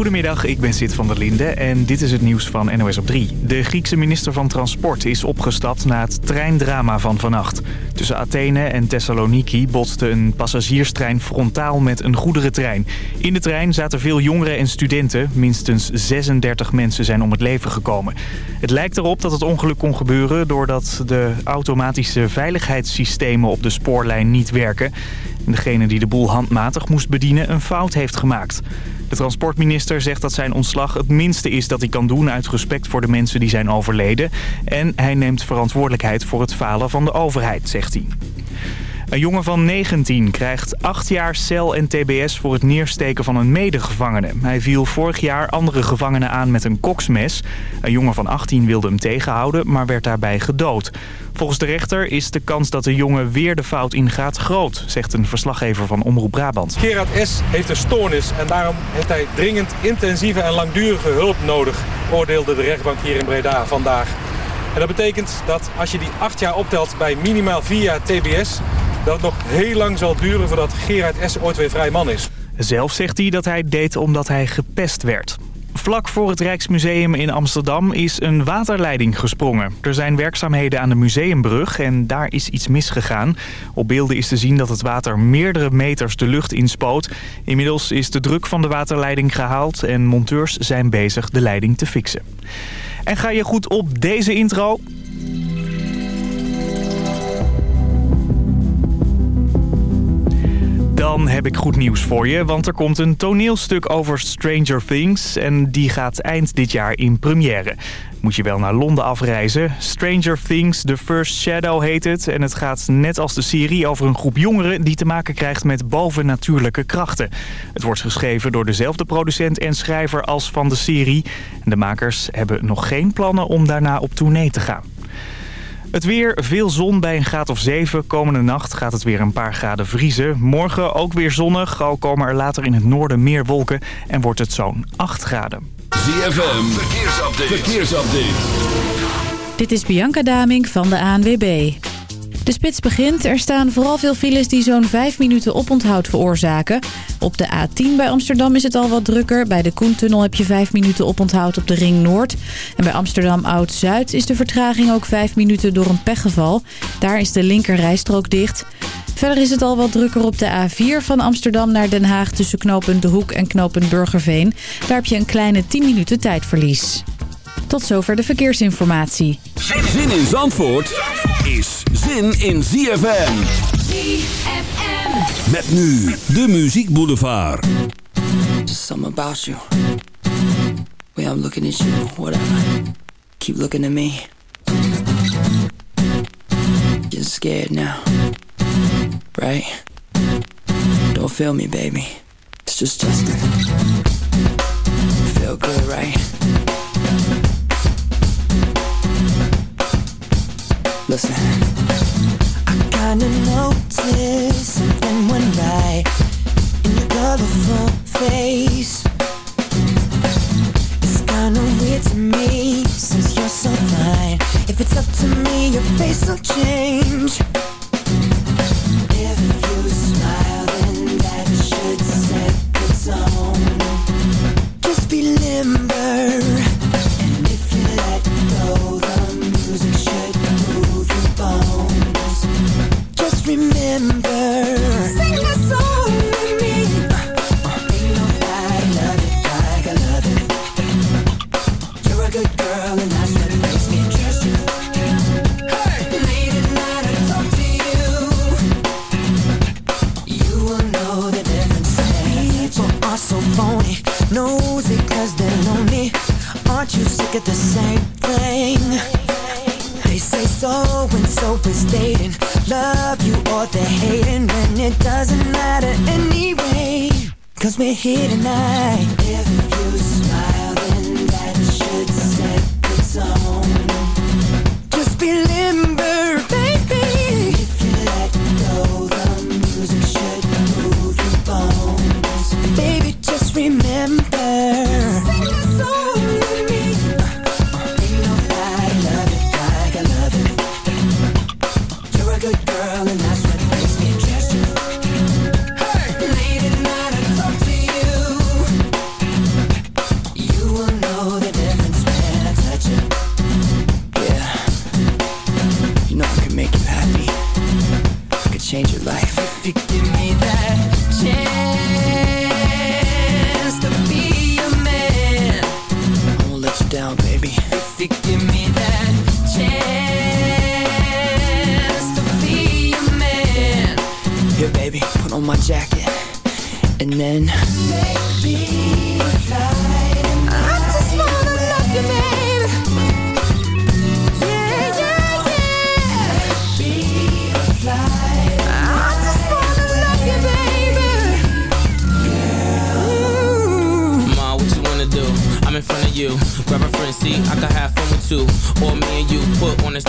Goedemiddag, ik ben Sid van der Linde en dit is het nieuws van NOS op 3. De Griekse minister van Transport is opgestapt na het treindrama van vannacht. Tussen Athene en Thessaloniki botste een passagierstrein frontaal met een goederentrein. In de trein zaten veel jongeren en studenten. Minstens 36 mensen zijn om het leven gekomen. Het lijkt erop dat het ongeluk kon gebeuren doordat de automatische veiligheidssystemen op de spoorlijn niet werken. degene die de boel handmatig moest bedienen een fout heeft gemaakt. De transportminister zegt dat zijn ontslag het minste is dat hij kan doen uit respect voor de mensen die zijn overleden. En hij neemt verantwoordelijkheid voor het falen van de overheid, zegt hij. Een jongen van 19 krijgt 8 jaar cel en tbs voor het neersteken van een medegevangene. Hij viel vorig jaar andere gevangenen aan met een koksmes. Een jongen van 18 wilde hem tegenhouden, maar werd daarbij gedood. Volgens de rechter is de kans dat de jongen weer de fout ingaat groot, zegt een verslaggever van Omroep Brabant. Gerard S. heeft een stoornis en daarom heeft hij dringend intensieve en langdurige hulp nodig, oordeelde de rechtbank hier in Breda vandaag. En dat betekent dat als je die acht jaar optelt bij minimaal vier jaar TBS... dat het nog heel lang zal duren voordat Gerard S. ooit weer vrij man is. Zelf zegt hij dat hij deed omdat hij gepest werd. Vlak voor het Rijksmuseum in Amsterdam is een waterleiding gesprongen. Er zijn werkzaamheden aan de museumbrug en daar is iets misgegaan. Op beelden is te zien dat het water meerdere meters de lucht inspoot. Inmiddels is de druk van de waterleiding gehaald en monteurs zijn bezig de leiding te fixen. En ga je goed op deze intro? Dan heb ik goed nieuws voor je, want er komt een toneelstuk over Stranger Things... en die gaat eind dit jaar in première. Moet je wel naar Londen afreizen. Stranger Things The First Shadow heet het... en het gaat net als de serie over een groep jongeren... die te maken krijgt met bovennatuurlijke krachten. Het wordt geschreven door dezelfde producent en schrijver als van de serie. De makers hebben nog geen plannen om daarna op tournee te gaan. Het weer, veel zon bij een graad of 7. Komende nacht gaat het weer een paar graden vriezen. Morgen ook weer zonnig, al komen er later in het noorden meer wolken en wordt het zo'n 8 graden. ZFM, verkeersupdate. verkeersupdate. Dit is Bianca Daming van de ANWB. De spits begint. Er staan vooral veel files die zo'n 5 minuten oponthoud veroorzaken. Op de A10 bij Amsterdam is het al wat drukker. Bij de Koentunnel heb je 5 minuten oponthoud op de Ring Noord. En bij Amsterdam Oud-Zuid is de vertraging ook 5 minuten door een pechgeval. Daar is de linker rijstrook dicht. Verder is het al wat drukker op de A4 van Amsterdam naar Den Haag... tussen knooppunt De Hoek en knooppunt Burgerveen. Daar heb je een kleine 10 minuten tijdverlies. Tot zover de verkeersinformatie. Zin in Zandvoort is zin in ZFM. ZFM. Met nu de Muziek Boulevard. Just something about you. Way I'm looking at you, whatever. Keep looking at me. You're scared now. Right? Don't feel me, baby. It's just Justin. Feel good, right? Listen. I kinda your colorful face. It's kinda weird to me since you're so fine. If it's up to me, your face will change. If you smile, then that should set the tone. Just be limber.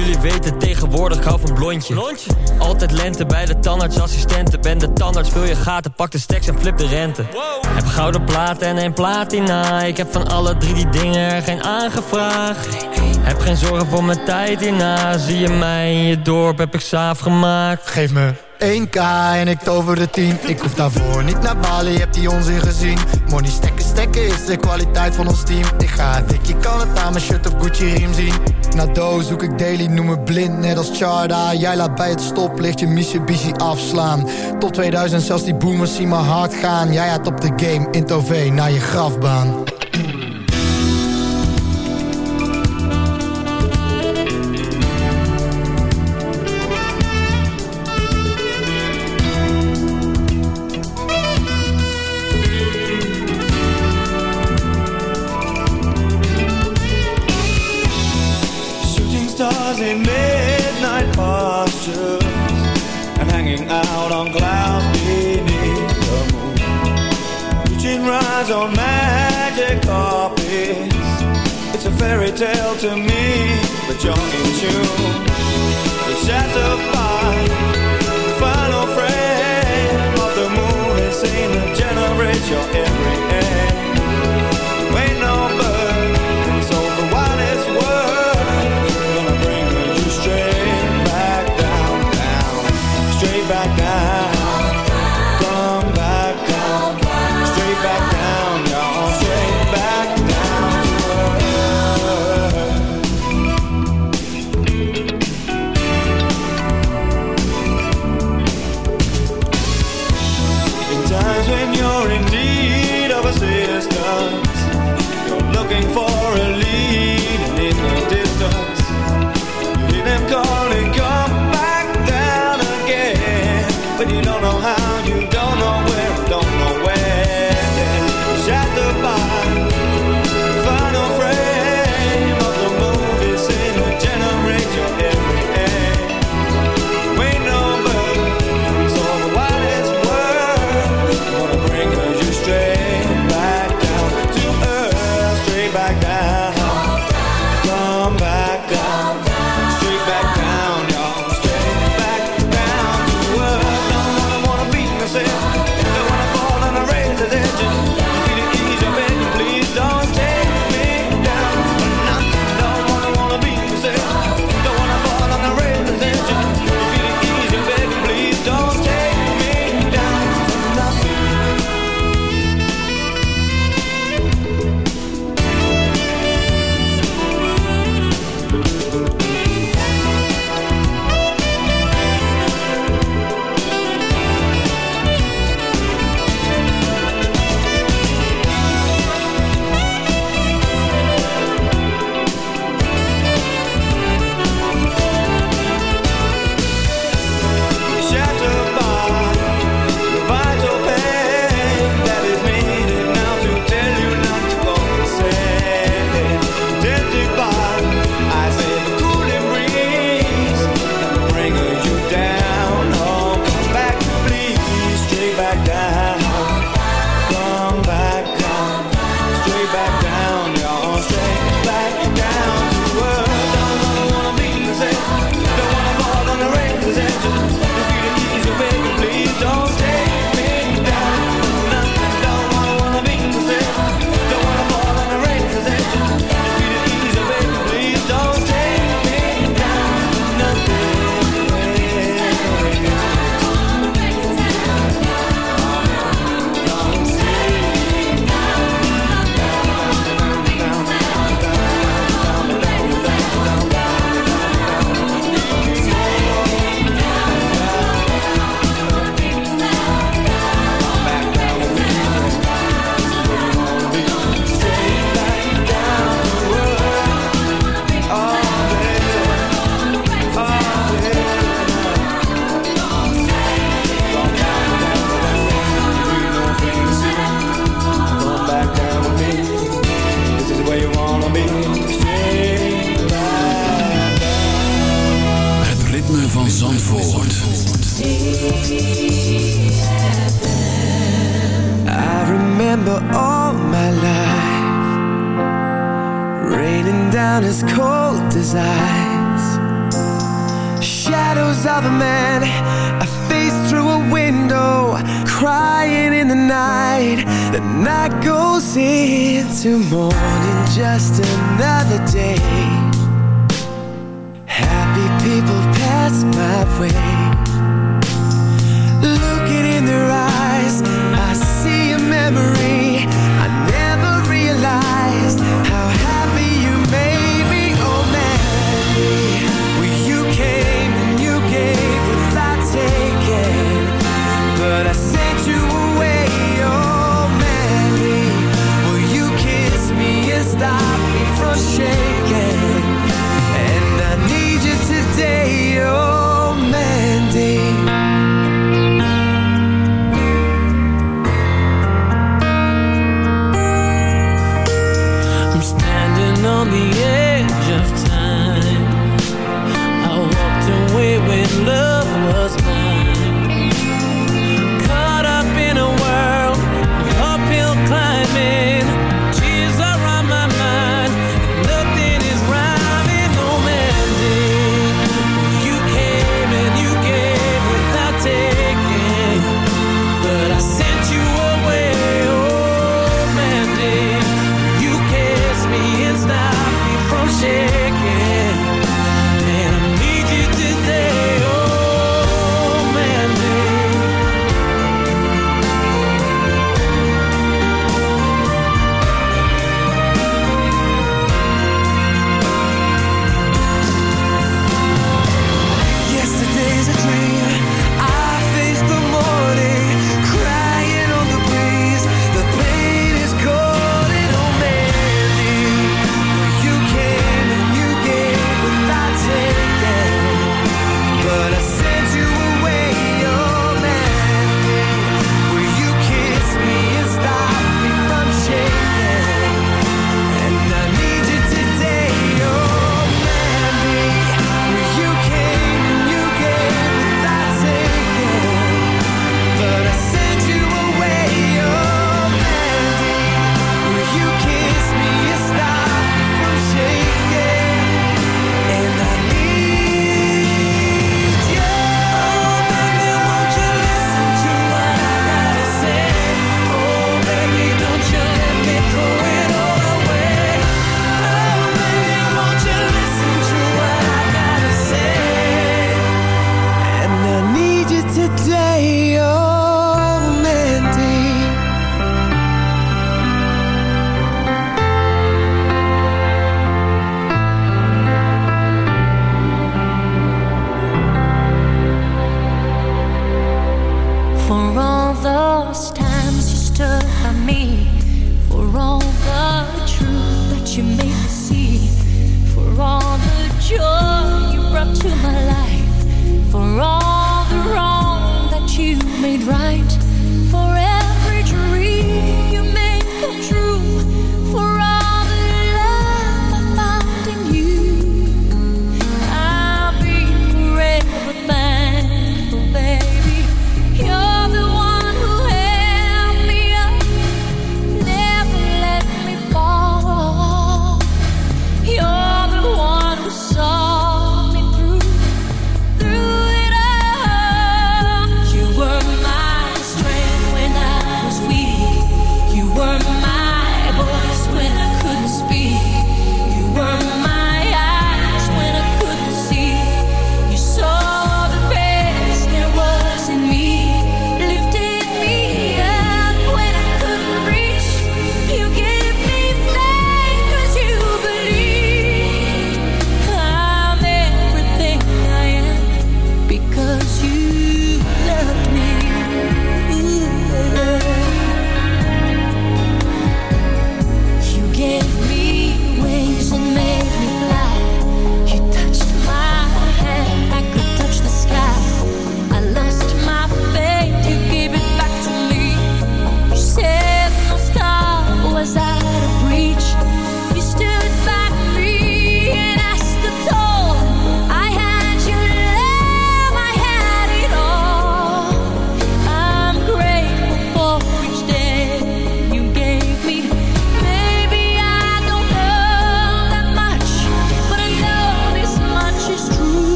Jullie weten tegenwoordig, ik hou van blondje. blondje. Altijd lente bij de tandartsassistenten. Ben de tandarts, vul je gaten, pak de stacks en flip de rente. Heb gouden platen en een platina. Ik heb van alle drie die dingen er geen aangevraagd. Heb geen zorgen voor mijn tijd hierna. Zie je mij in je dorp, heb ik saaf gemaakt. Geef me 1k en ik tover de 10 Ik hoef daarvoor niet naar Bali, heb die onzin gezien Money stekken, stekken is de kwaliteit van ons team Ik ga dik, je kan het aan mijn shirt of Gucci riem zien Na doos zoek ik daily, noem me blind, net als Charda. Jij laat bij het stoplicht je Mitsubishi afslaan. Tot 2000 zelfs die boomers zien me hard gaan. Jij had op de game, in Tove, naar je grafbaan fairy tale to me, but you're in tune. The shadow by the final frame of the movie scene that generates your For.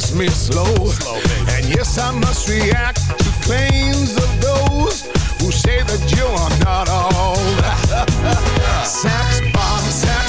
sex me slow. slow and yes, I must react to claims of those who say that you are not all that. Bomb,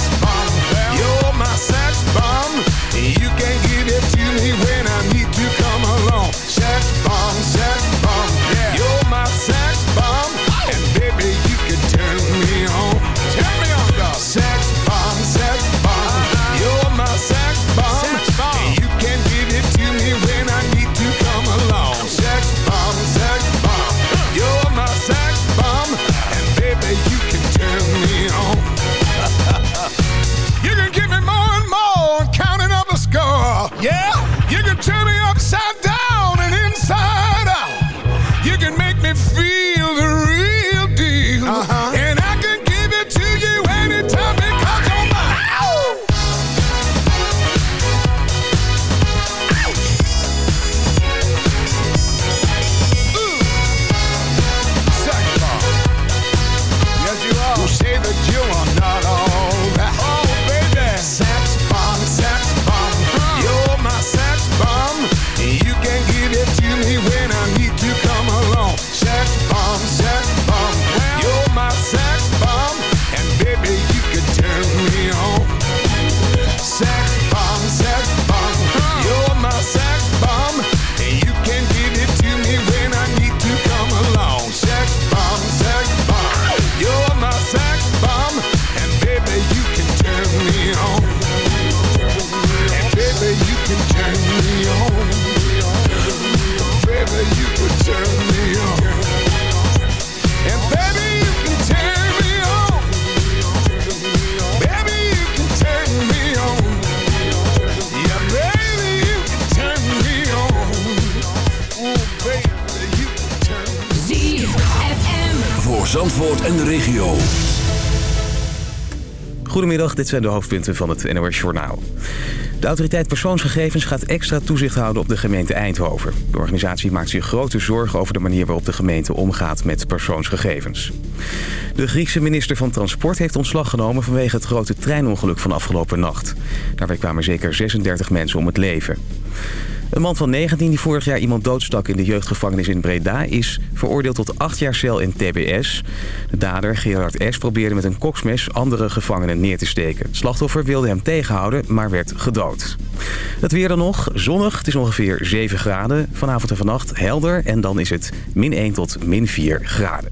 Goedemiddag, dit zijn de hoofdpunten van het NOS Journaal. De autoriteit persoonsgegevens gaat extra toezicht houden op de gemeente Eindhoven. De organisatie maakt zich grote zorgen over de manier waarop de gemeente omgaat met persoonsgegevens. De Griekse minister van Transport heeft ontslag genomen vanwege het grote treinongeluk van afgelopen nacht. Daarbij kwamen zeker 36 mensen om het leven. Een man van 19 die vorig jaar iemand doodstak in de jeugdgevangenis in Breda... is veroordeeld tot 8 jaar cel in tbs. De dader, Gerard S., probeerde met een koksmes andere gevangenen neer te steken. Het slachtoffer wilde hem tegenhouden, maar werd gedood. Het weer dan nog, zonnig, het is ongeveer 7 graden. Vanavond en vannacht helder en dan is het min 1 tot min 4 graden.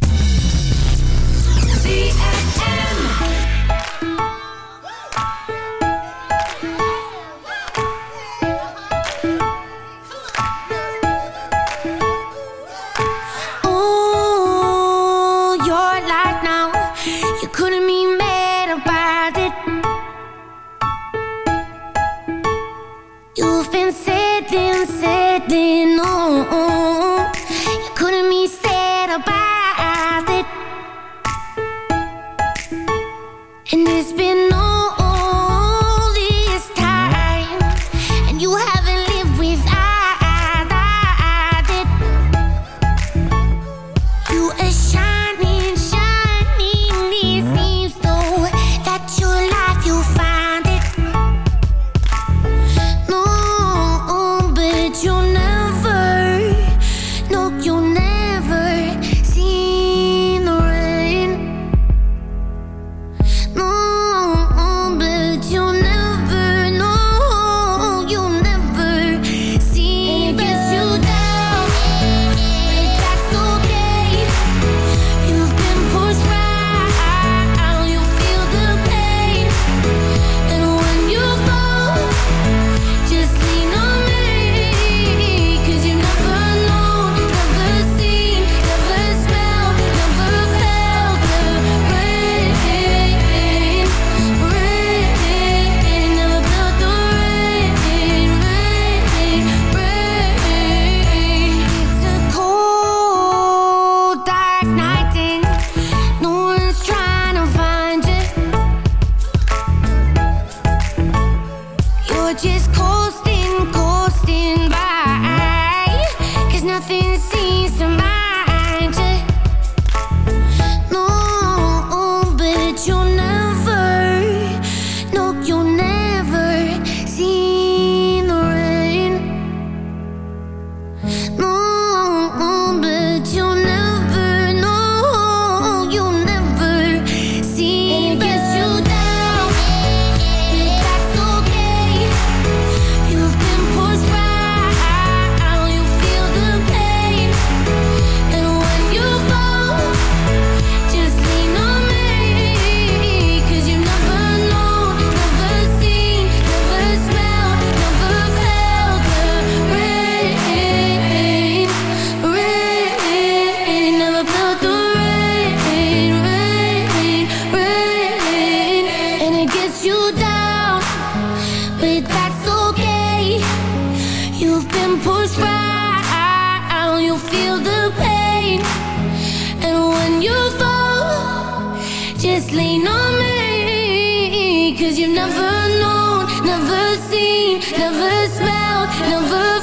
lean on me, cause you've never known, never seen, never smelled, never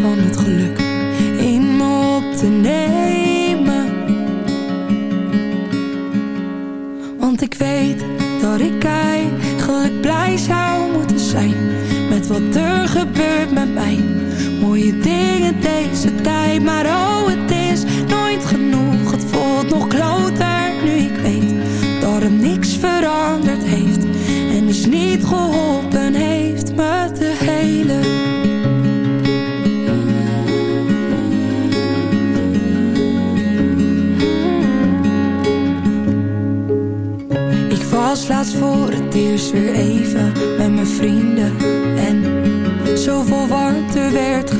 Van het geluk in op te nemen. Want ik weet dat ik eigenlijk blij zou moeten zijn Met wat er gebeurt met mij Mooie dingen deze tijd Maar oh het is nooit genoeg Het voelt nog kloter nu ik weet Dat er niks veranderd heeft En dus niet geholpen laatst voor het eerst weer even met mijn vrienden. En zoveel warmte werd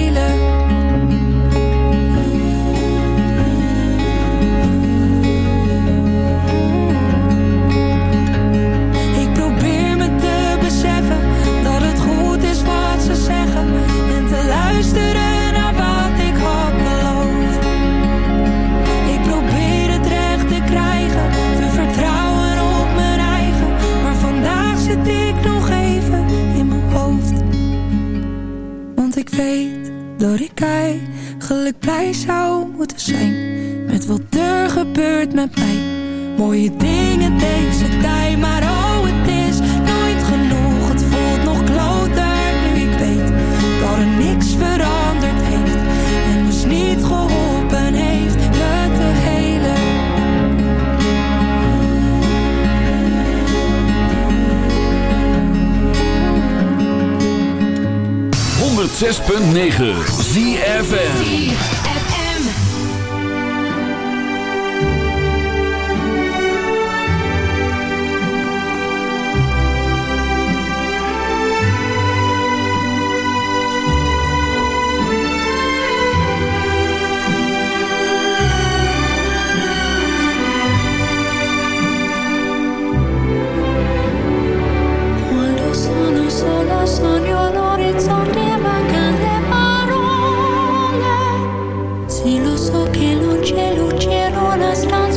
weet dat ik eigenlijk blij zou moeten zijn Met wat er gebeurt met mij. Mooie dingen deze tijd, maar oh het is 106.9 ZFN corso che luce luce una stanza.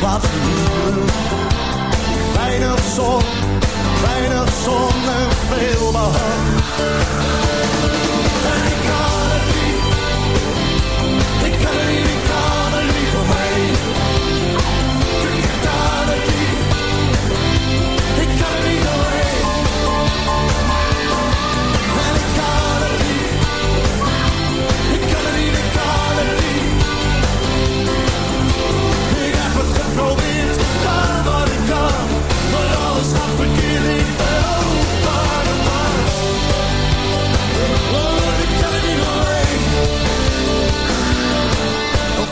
wat hier Weinig zon, weinig zon en veel behang.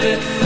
bit